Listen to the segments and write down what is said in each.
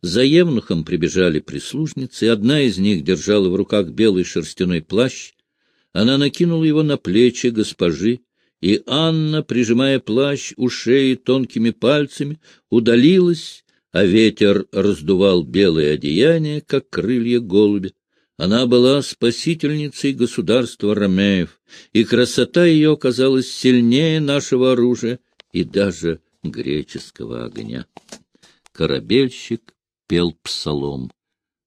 За евнухом прибежали прислужницы, одна из них держала в руках белый шерстяной плащ. Она накинула его на плечи госпожи, и Анна, прижимая плащ у шеи тонкими пальцами, удалилась, а ветер раздувал белое одеяние, как крылья голубя. Она была спасительницей государства Ромеев, и красота ее оказалась сильнее нашего оружия и даже греческого огня. Корабельщик пел псалом.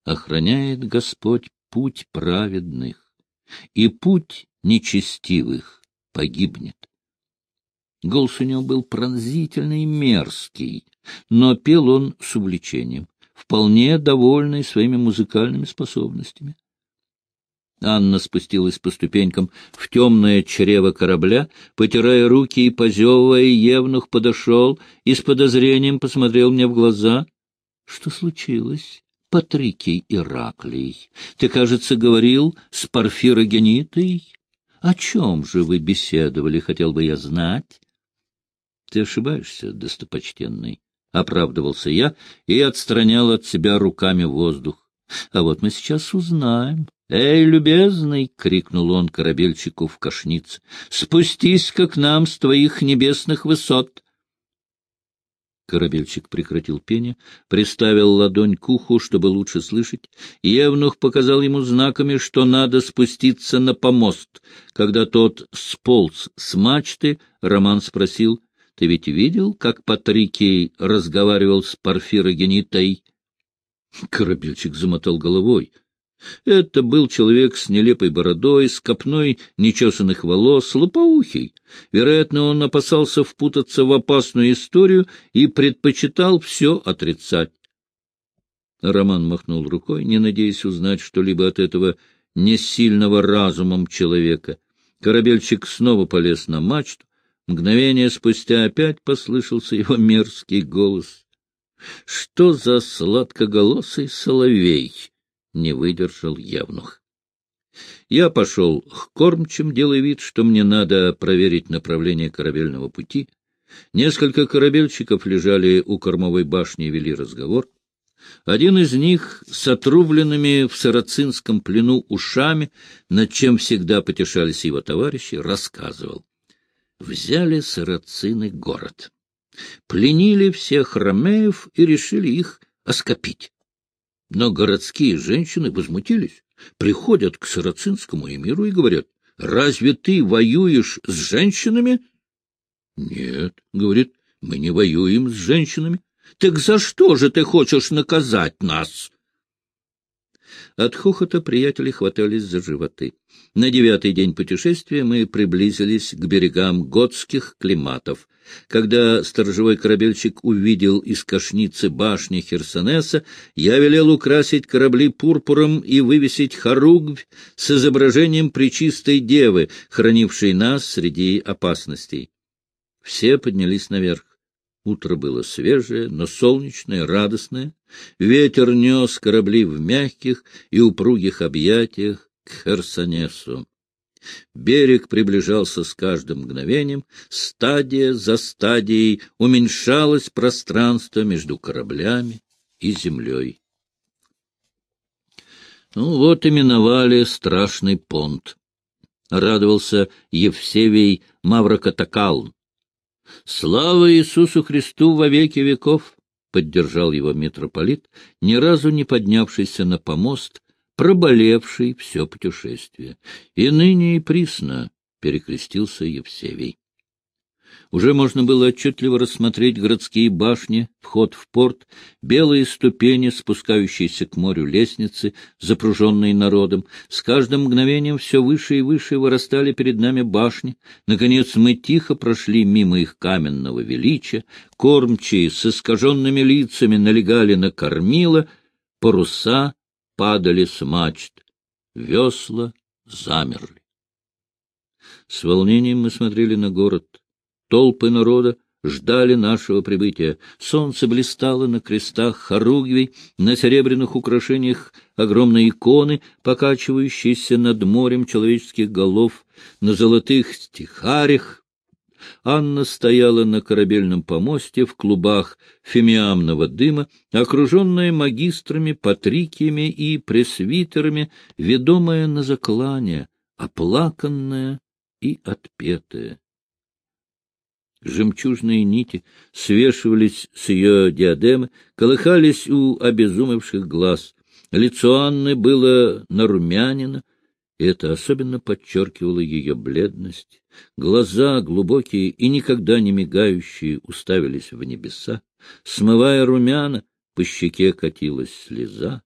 Охраняет Господь путь праведных, и путь нечестивых погибнет. Голос у него был пронзительный и мерзкий, но пел он с увлечением, вполне довольный своими музыкальными способностями. Анна спустилась по ступенькам в темное чрево корабля, потирая руки и позевывая, Евнух подошел и с подозрением посмотрел мне в глаза. — Что случилось, Патрикий Ираклий? Ты, кажется, говорил с Порфирогенитой? О чем же вы беседовали, хотел бы я знать? — Ты ошибаешься, достопочтенный, — оправдывался я и отстранял от себя руками воздух. — А вот мы сейчас узнаем. «Эй, любезный!» — крикнул он корабельчику в кошнице. «Спустись-ка к нам с твоих небесных высот!» Корабельчик прекратил пение, приставил ладонь к уху, чтобы лучше слышать. Евнух показал ему знаками, что надо спуститься на помост. Когда тот сполз с мачты, Роман спросил, «Ты ведь видел, как Патрикий разговаривал с Порфирогенитой?» Корабельчик замотал головой. Это был человек с нелепой бородой, с копной нечесанных волос, лопоухий. Вероятно, он опасался впутаться в опасную историю и предпочитал все отрицать. Роман махнул рукой, не надеясь узнать что-либо от этого не сильного разумом человека. Корабельчик снова полез на мачту. Мгновение спустя опять послышался его мерзкий голос. — Что за сладкоголосый соловей? Не выдержал Евнух. Я пошел к кормчим, делая вид, что мне надо проверить направление корабельного пути. Несколько корабельщиков лежали у кормовой башни и вели разговор. Один из них с отрубленными в сарацинском плену ушами, над чем всегда потешались его товарищи, рассказывал. Взяли сарацины город, пленили всех ромеев и решили их оскопить. Но городские женщины возмутились, приходят к сарацинскому эмиру и говорят, «Разве ты воюешь с женщинами?» «Нет», — говорит, — «мы не воюем с женщинами». «Так за что же ты хочешь наказать нас?» От хохота приятели хватались за животы. На девятый день путешествия мы приблизились к берегам готских климатов. Когда сторожевой корабельщик увидел из кошницы башни Херсонеса, я велел украсить корабли пурпуром и вывесить хоругвь с изображением Пречистой Девы, хранившей нас среди опасностей. Все поднялись наверх. Утро было свежее, но солнечное, радостное. Ветер нес корабли в мягких и упругих объятиях к Херсонесу. Берег приближался с каждым мгновением, стадия за стадией уменьшалось пространство между кораблями и землей. Ну вот и миновали страшный понт. Радовался Евсевий Маврокатакал. Слава Иисусу Христу во веки веков! — поддержал его митрополит, ни разу не поднявшийся на помост, проболевший все путешествие. И ныне и присно перекрестился Евсевий. Уже можно было отчетливо рассмотреть городские башни, вход в порт, белые ступени, спускающиеся к морю лестницы, запруженные народом. С каждым мгновением все выше и выше вырастали перед нами башни. Наконец мы тихо прошли мимо их каменного величия. Кормчие с искаженными лицами налегали на кормила, паруса падали с мачт, весла замерли. С волнением мы смотрели на город — Толпы народа ждали нашего прибытия. Солнце блистало на крестах хоругвей, на серебряных украшениях огромной иконы, покачивающиеся над морем человеческих голов, на золотых стихарях, Анна стояла на корабельном помосте в клубах фимиамного дыма, окруженная магистрами, патрикиями и пресвитерами, ведомая на заклание, оплаканная и отпетая. Жемчужные нити свешивались с ее диадемы, колыхались у обезумевших глаз. Лицо Анны было нарумянено, и это особенно подчеркивало ее бледность. Глаза, глубокие и никогда не мигающие, уставились в небеса. Смывая румяна, по щеке катилась слеза.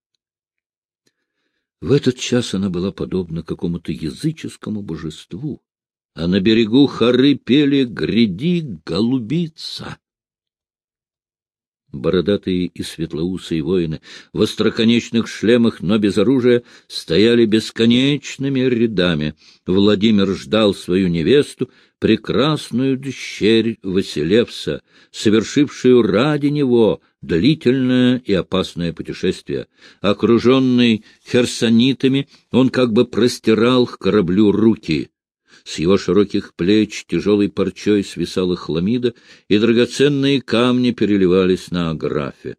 В этот час она была подобна какому-то языческому божеству, а на берегу хоры пели «Гряди, голубица!» Бородатые и светлоусые воины в остроконечных шлемах, но без оружия, стояли бесконечными рядами. Владимир ждал свою невесту, прекрасную дщерь Василевса, совершившую ради него длительное и опасное путешествие. Окруженный херсонитами, он как бы простирал к кораблю руки — с его широких плеч тяжелой парчой свисала хламида, и драгоценные камни переливались на аграфе.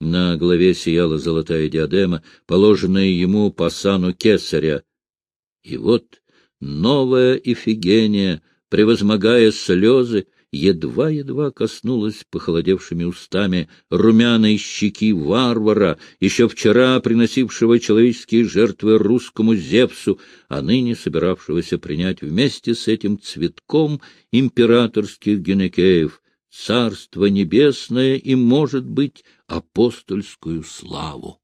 На голове сияла золотая диадема, положенная ему по сану кесаря. И вот новая Ифигения, превозмогая слезы, едва-едва коснулась похолодевшими устами румяной щеки варвара, еще вчера приносившего человеческие жертвы русскому Зевсу, а ныне собиравшегося принять вместе с этим цветком императорских генекеев царство небесное и, может быть, апостольскую славу.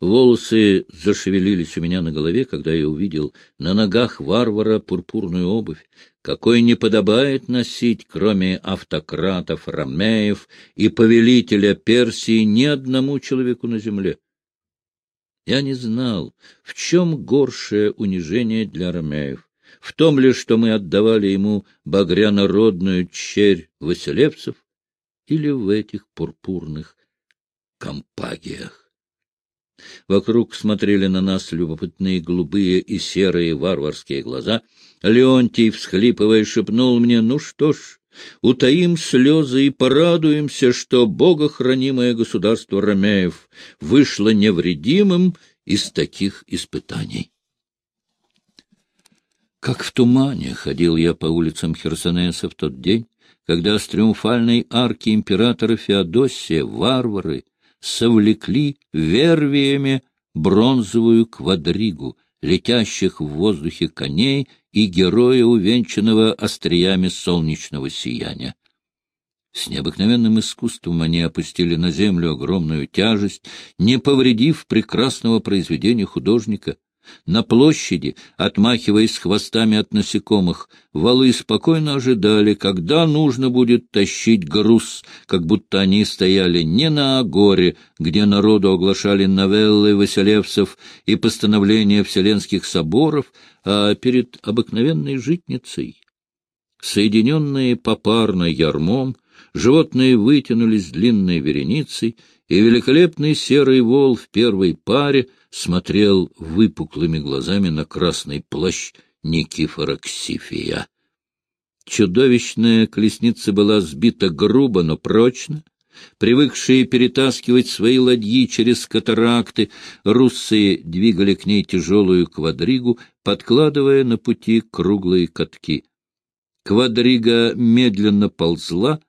Волосы зашевелились у меня на голове, когда я увидел на ногах варвара пурпурную обувь, какой не подобает носить, кроме автократов, ромеев и повелителя Персии, ни одному человеку на земле. Я не знал, в чем горшее унижение для ромеев. В том ли, что мы отдавали ему багрянородную черь Василевцев, или в этих пурпурных компагиях. Вокруг смотрели на нас любопытные голубые и серые варварские глаза. Леонтий, всхлипывая, шепнул мне, ну что ж, утаим слезы и порадуемся, что богохранимое государство Ромеев вышло невредимым из таких испытаний. Как в тумане ходил я по улицам Херсонеса в тот день, когда с триумфальной арки императора Феодосия варвары совлекли вервиями бронзовую квадригу, летящих в воздухе коней и героя, увенчанного остриями солнечного сияния. С необыкновенным искусством они опустили на землю огромную тяжесть, не повредив прекрасного произведения художника. На площади, отмахиваясь хвостами от насекомых, валы спокойно ожидали, когда нужно будет тащить груз, как будто они стояли не на Агоре, где народу оглашали новеллы Василевцев и постановления Вселенских соборов, а перед обыкновенной житницей. Соединенные попарно ярмом, животные вытянулись длинной вереницей, и великолепный серый вол в первой паре смотрел выпуклыми глазами на красный плащ Никифора Ксифия. Чудовищная колесница была сбита грубо, но прочно. Привыкшие перетаскивать свои ладьи через катаракты, русские двигали к ней тяжелую квадригу, подкладывая на пути круглые катки. Квадрига медленно ползла,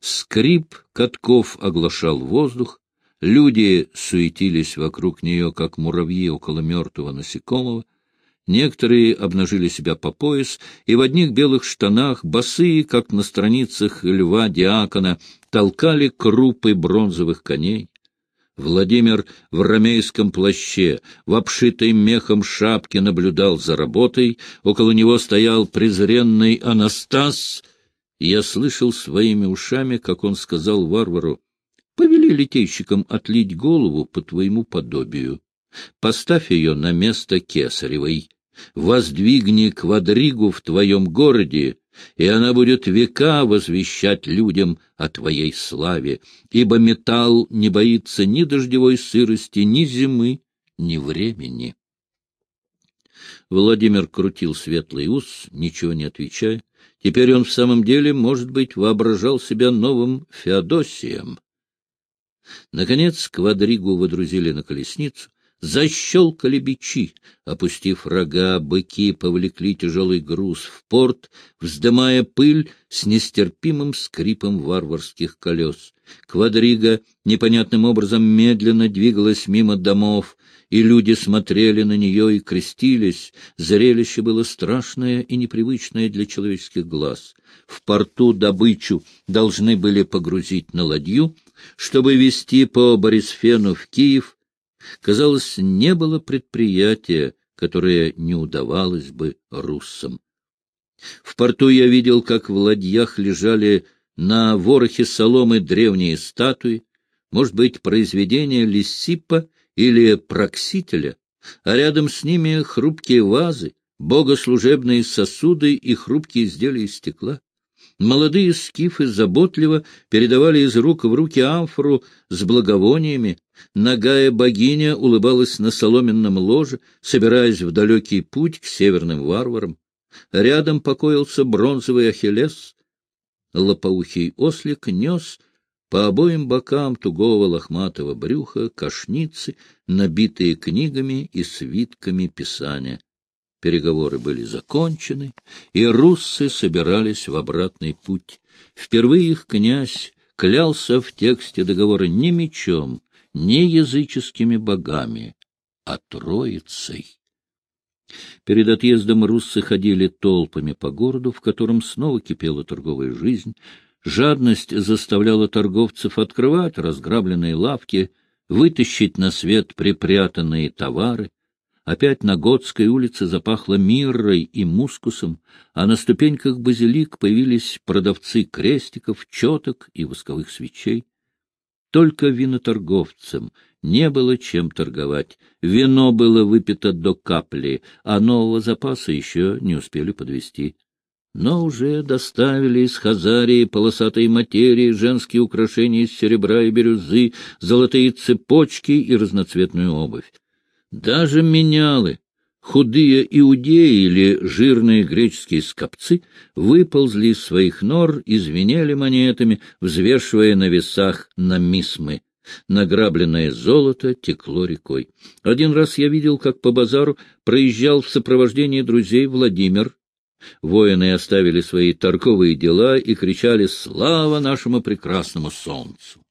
скрип катков оглашал воздух, Люди суетились вокруг нее, как муравьи около мертвого насекомого. Некоторые обнажили себя по пояс, и в одних белых штанах, босые, как на страницах льва Диакона, толкали крупы бронзовых коней. Владимир в ромейском плаще, в обшитой мехом шапке наблюдал за работой, около него стоял презренный Анастас, я слышал своими ушами, как он сказал варвару, Повели литейщикам отлить голову по твоему подобию. Поставь ее на место кесаревой. Воздвигни квадригу в твоем городе, и она будет века возвещать людям о твоей славе, ибо металл не боится ни дождевой сырости, ни зимы, ни времени. Владимир крутил светлый ус, ничего не отвечая, Теперь он в самом деле, может быть, воображал себя новым Феодосием. Наконец квадригу водрузили на колесницу, Защелкали бичи, опустив рога, быки повлекли тяжелый груз в порт, вздымая пыль с нестерпимым скрипом варварских колес. Квадрига непонятным образом медленно двигалась мимо домов, и люди смотрели на нее и крестились. Зрелище было страшное и непривычное для человеческих глаз. В порту добычу должны были погрузить на ладью, чтобы везти по Борисфену в Киев, Казалось, не было предприятия, которое не удавалось бы руссам. В порту я видел, как в ладьях лежали на ворохе соломы древние статуи, может быть, произведения Лисиппа или Проксителя, а рядом с ними хрупкие вазы, богослужебные сосуды и хрупкие изделия из стекла. Молодые скифы заботливо передавали из рук в руки амфору с благовониями. Нагая богиня улыбалась на соломенном ложе, собираясь в далекий путь к северным варварам. Рядом покоился бронзовый ахиллес. Лопоухий ослик нес по обоим бокам тугого лохматого брюха кошницы, набитые книгами и свитками писания. Переговоры были закончены, и руссы собирались в обратный путь. Впервые их князь клялся в тексте договора не мечом, не языческими богами, а троицей. Перед отъездом руссы ходили толпами по городу, в котором снова кипела торговая жизнь. Жадность заставляла торговцев открывать разграбленные лавки, вытащить на свет припрятанные товары. Опять на Готской улице запахло миррой и мускусом, а на ступеньках базилик появились продавцы крестиков, четок и восковых свечей. Только виноторговцам не было чем торговать. Вино было выпито до капли, а нового запаса еще не успели подвести. Но уже доставили из Хазарии полосатой материи, женские украшения из серебра и бирюзы, золотые цепочки и разноцветную обувь. Даже менялы, худые иудеи или жирные греческие скопцы выползли из своих нор и звенели монетами, взвешивая на весах на мисмы. Награбленное золото текло рекой. Один раз я видел, как по базару проезжал в сопровождении друзей Владимир. Воины оставили свои торговые дела и кричали «Слава нашему прекрасному солнцу!»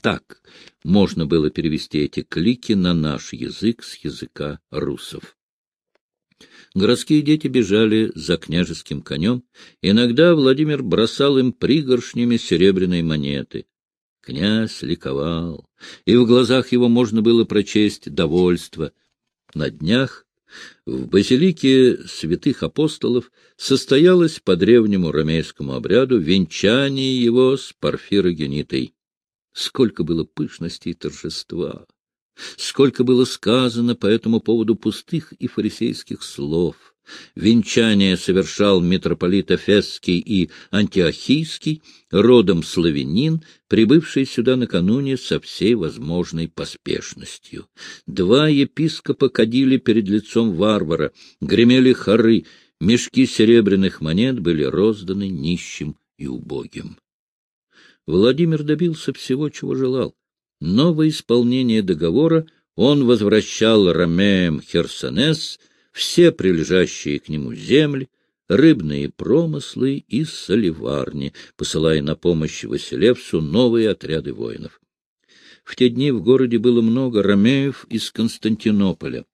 Так можно было перевести эти клики на наш язык с языка русов. Городские дети бежали за княжеским конем. Иногда Владимир бросал им пригоршнями серебряной монеты. Князь ликовал, и в глазах его можно было прочесть довольство. На днях в базилике святых апостолов состоялось по древнему ромейскому обряду венчание его с Порфирогенитой. Сколько было пышности и торжества! Сколько было сказано по этому поводу пустых и фарисейских слов! Венчание совершал митрополит Эфесский и Антиохийский, родом славянин, прибывший сюда накануне со всей возможной поспешностью. Два епископа кадили перед лицом варвара, гремели хоры, мешки серебряных монет были розданы нищим и убогим. Владимир добился всего, чего желал. Новое исполнение договора он возвращал Ромеем Херсонес, все прилежащие к нему земли, рыбные промыслы и соливарни, посылая на помощь Василевсу новые отряды воинов. В те дни в городе было много ромеев из Константинополя.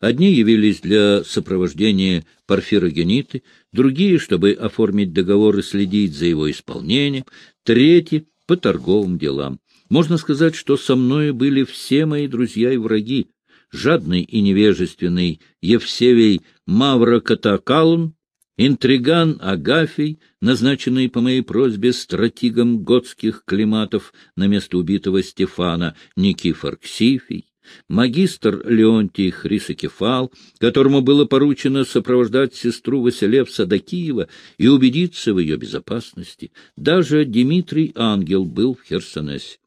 Одни явились для сопровождения Порфирогениты, другие, чтобы оформить договор и следить за его исполнением, третьи — по торговым делам. Можно сказать, что со мной были все мои друзья и враги. Жадный и невежественный Евсевий Маврокатакалун, интриган Агафий, назначенный по моей просьбе стратигом готских климатов на место убитого Стефана Никифор Ксифий, магистр Леонтий Хрисокефал, которому было поручено сопровождать сестру Василевса до Киева и убедиться в ее безопасности. Даже Дмитрий Ангел был в Херсонесе.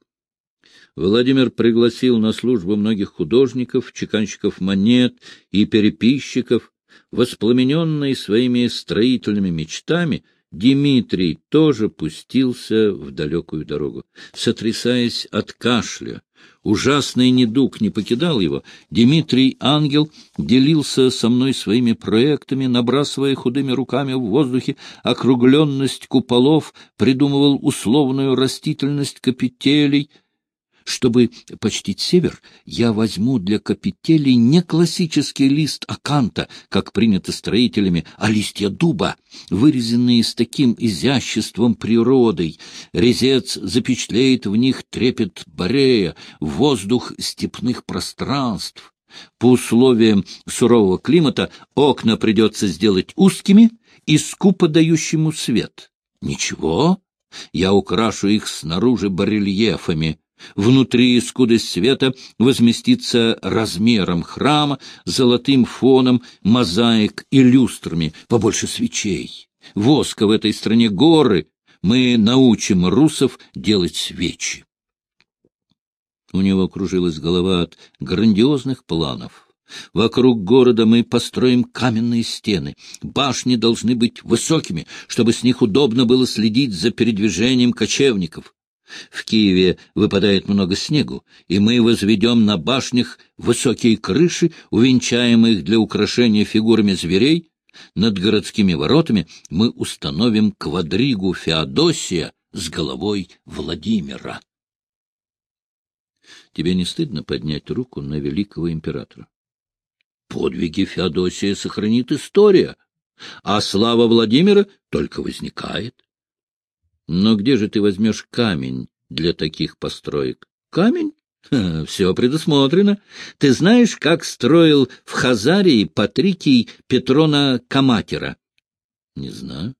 Владимир пригласил на службу многих художников, чеканщиков монет и переписчиков, Воспламененный своими строительными мечтами, Дмитрий тоже пустился в далекую дорогу. Сотрясаясь от кашля, ужасный недуг не покидал его, Дмитрий Ангел делился со мной своими проектами, набрасывая худыми руками в воздухе округленность куполов, придумывал условную растительность капителей — чтобы почтить север, я возьму для капителей не классический лист аканта, как принято строителями, а листья дуба, вырезанные с таким изяществом природой. Резец запечатлеет в них трепет борея, воздух степных пространств. По условиям сурового климата окна придется сделать узкими и скупо дающему свет. Ничего, я украшу их снаружи барельефами. Внутри скудость света возместится размером храма, золотым фоном, мозаик и люстрами, побольше свечей. Воска в этой стране горы. Мы научим русов делать свечи. У него кружилась голова от грандиозных планов. Вокруг города мы построим каменные стены. Башни должны быть высокими, чтобы с них удобно было следить за передвижением кочевников. В Киеве выпадает много снегу, и мы возведем на башнях высокие крыши, увенчаемые для украшения фигурами зверей. Над городскими воротами мы установим квадригу Феодосия с головой Владимира. Тебе не стыдно поднять руку на великого императора? Подвиги Феодосия сохранит история, а слава Владимира только возникает. Но где же ты возьмешь камень для таких построек? Камень? Ха, все предусмотрено. Ты знаешь, как строил в Хазарии Патрикий Петрона Каматера? Не знаю.